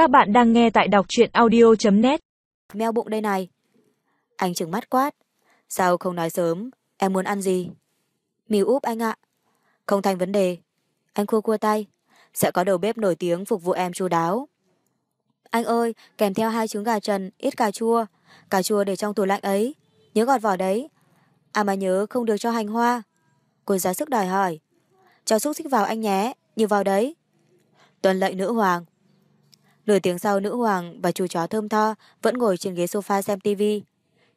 Các bạn đang nghe tại đọc truyện audio.net Meo bụng đây này. Anh trừng mắt quát. Sao không nói sớm, em muốn ăn gì? Mì úp anh ạ. Không thành vấn đề. Anh cua cua tay. Sẽ có đầu bếp nổi tiếng phục vụ em chu đáo. Anh ơi, kèm theo hai trứng gà trần, ít cà chua. Cà chua để trong tủ lạnh ấy. Nhớ gọt vỏ đấy. À mà nhớ không được cho hành hoa. Cô giá sức đòi hỏi. Cho xúc xích vào anh nhé, như vào đấy. Tuần lệnh nữ hoàng. Nửa tiếng sau nữ hoàng và chú chó thơm tho vẫn ngồi trên ghế sofa xem tivi.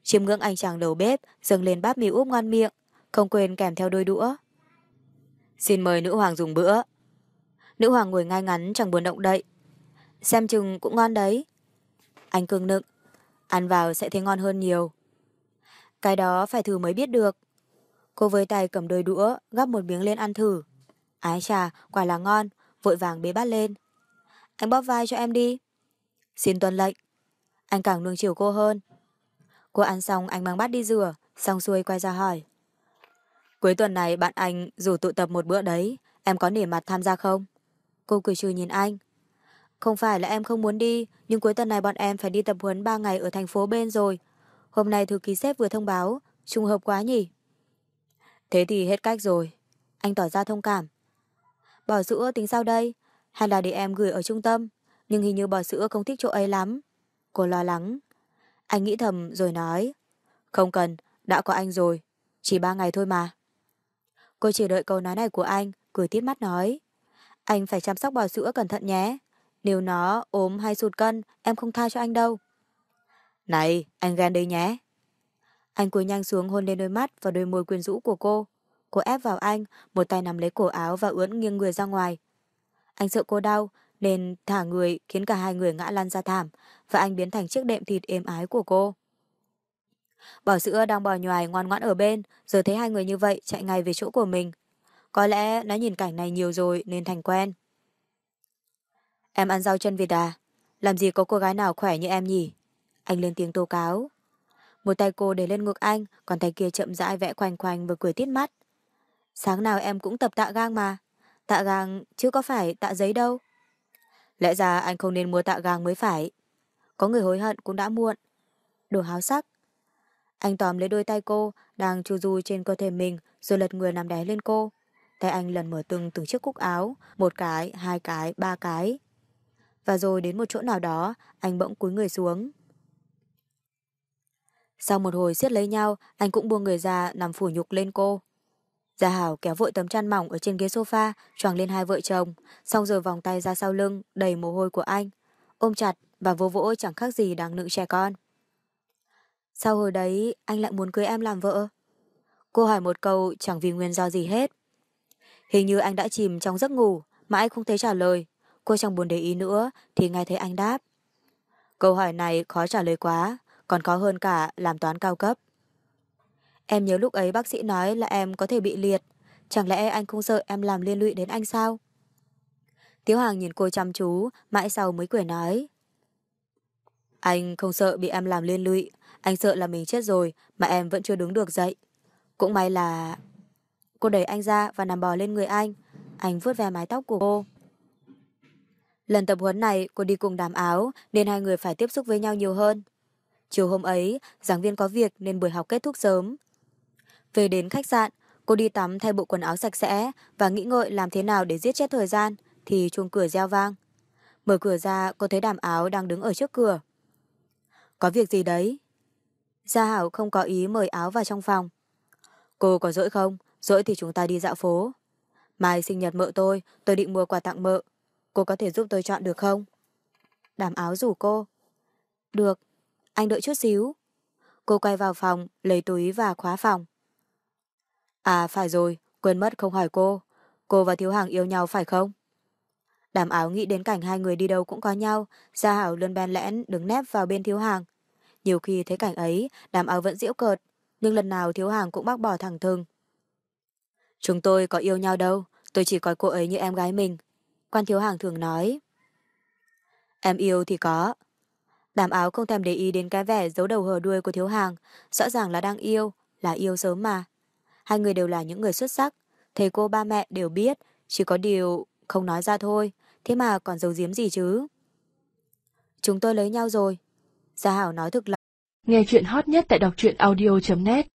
Chiêm ngưỡng anh chàng đầu bếp dâng lên bát mì úp ngon miệng, không quên kèm theo đôi đũa. Xin mời nữ hoàng dùng bữa. Nữ hoàng ngồi ngay ngắn chẳng buồn động đậy. Xem chừng cũng ngon đấy. Anh cương nựng. Ăn vào sẽ thấy ngon hơn nhiều. Cái đó phải thử mới biết được. Cô với tay cầm đôi đũa, gắp một miếng lên ăn thử. Ái chà quả là ngon, vội vàng bế bát lên. Anh bóp vai cho em đi. Xin tuân lệnh. Anh càng nuông chiều cô hơn. Cô ăn xong anh mang bát đi rửa, xong xuôi quay ra hỏi. Cuối tuần này bạn anh rủ tụ tập một bữa đấy, em có nể mặt tham gia không? Cô cười trừ nhìn anh. Không phải là em không muốn đi, nhưng cuối tuần này bọn em phải đi tập huấn 3 ngày ở thành phố bên rồi. Hôm nay thư ký sếp vừa thông báo, trùng hợp quá nhỉ? Thế thì hết cách rồi. Anh tỏ ra thông cảm. Bỏ sữa tính sao đây? Hay là để em gửi ở trung tâm? Nhưng hình như bò sữa không thích chỗ ấy lắm. Cô lo lắng. Anh nghĩ thầm rồi nói. Không cần, đã có anh rồi. Chỉ ba ngày thôi mà. Cô chỉ đợi câu nói này của anh, cười tít mắt nói. Anh phải chăm sóc bò sữa cẩn thận nhé. Nếu nó ốm hay sụt cân, em không tha cho anh đâu. Này, anh ghen đây nhé. Anh cúi nhanh xuống hôn lên đôi mắt và đôi môi quyến rũ của cô. Cô ép vào anh, một tay nắm lấy cổ áo và ướn nghiêng người ra ngoài. Anh sợ cô đau, nên thả người khiến cả hai người ngã lăn ra thảm, và anh biến thành chiếc đệm thịt êm ái của cô. Bỏ sữa đang bò nhoài ngoan ngoãn ở bên, giờ thấy hai người như vậy chạy ngay về chỗ của mình. Có lẽ nó nhìn cảnh này nhiều rồi nên thành quen. Em ăn rau chân vịt à? Làm gì có cô gái nào khỏe như em nhỉ? Anh lên tiếng tố cáo. Một tay cô để lên ngực anh, còn tay kia chậm rãi vẽ khoanh khoanh và cười tít mắt. Sáng nào em cũng tập tạ gang mà. Tạ gang chứ có phải tạ giấy đâu. Lẽ ra anh không nên mua tạ gang mới phải. Có người hối hận cũng đã muộn. Đồ háo sắc. Anh tóm lấy đôi tay cô, đang chu du trên cơ thể mình, rồi lật người nằm đè lên cô. Tay anh lần mở từng từng chiếc cúc áo, một cái, hai cái, ba cái. Và rồi đến một chỗ nào đó, anh bỗng cúi người xuống. Sau một hồi siết lấy nhau, anh cũng buông người ra nằm phủ nhục lên cô. Gia Hảo kéo vội tấm chăn mỏng ở trên ghế sofa, choàng lên hai vợ chồng, xong rồi vòng tay ra sau lưng, đầy mồ hôi của anh, ôm chặt và vô vỗ chẳng khác gì đang nựng trẻ con. Sau hồi đấy, anh lại muốn cưới em làm vợ? Cô hỏi một câu chẳng vì nguyên do gì hết. Hình như anh đã chìm trong giấc ngủ, mà anh không thấy trả lời. Cô chẳng buồn để ý nữa, thì nghe thấy anh đáp. Câu hỏi này khó trả lời quá, còn khó hơn cả làm toán cao cấp. Em nhớ lúc ấy bác sĩ nói là em có thể bị liệt. Chẳng lẽ anh không sợ em làm liên lụy đến anh sao? Tiếu Hàng nhìn cô chăm chú, mãi sau mới cười nói. Anh không sợ bị em làm liên lụy, anh sợ là mình chết rồi mà em vẫn chưa đứng được dậy. Cũng may là... Cô đẩy anh ra và nằm bò lên người anh. Anh vuốt ve mái tóc của cô. Lần tập huấn này cô đi cùng đám áo nên hai người phải tiếp xúc với nhau nhiều hơn. Chiều hôm ấy, giảng viên có việc nên buổi học kết thúc sớm. Về đến khách sạn, cô đi tắm thay bộ quần áo sạch sẽ và nghĩ ngợi làm thế nào để giết chết thời gian, thì chuông cửa reo vang. Mở cửa ra, cô thấy đàm áo đang đứng ở trước cửa. Có việc gì đấy? Gia Hảo không có ý mời áo vào trong phòng. Cô có dỗi không? Dỗi thì chúng ta đi dạo phố. Mai sinh nhật mợ tôi, tôi định mua quà tặng mợ. Cô có thể giúp tôi chọn được không? Đàm áo rủ cô. Được, anh đợi chút xíu. Cô quay vào phòng, lấy túi và khóa phòng. À phải rồi, quên mất không hỏi cô. Cô và Thiếu Hàng yêu nhau phải không? Đàm áo nghĩ đến cảnh hai người đi đâu cũng có nhau, Gia Hảo luôn ben lẽn đứng nép vào bên Thiếu Hàng. Nhiều khi thấy cảnh ấy, đàm áo vẫn diễu cợt, nhưng lần nào Thiếu Hàng cũng bác bỏ thẳng thừng. Chúng tôi có yêu nhau đâu, tôi chỉ coi cô ấy như em gái mình. Quan Thiếu Hàng thường nói. Em yêu thì có. Đàm áo không thèm để ý đến cái vẻ giấu đầu hờ đuôi của Thiếu Hàng, rõ ràng là đang yêu, là yêu sớm mà. Hai người đều là những người xuất sắc, thầy cô ba mẹ đều biết, chỉ có điều không nói ra thôi, thế mà còn giấu giếm gì chứ. Chúng tôi lấy nhau rồi. Gia Hảo nói thực lòng. Nghe chuyện hot nhất tại đọc truyện audio.net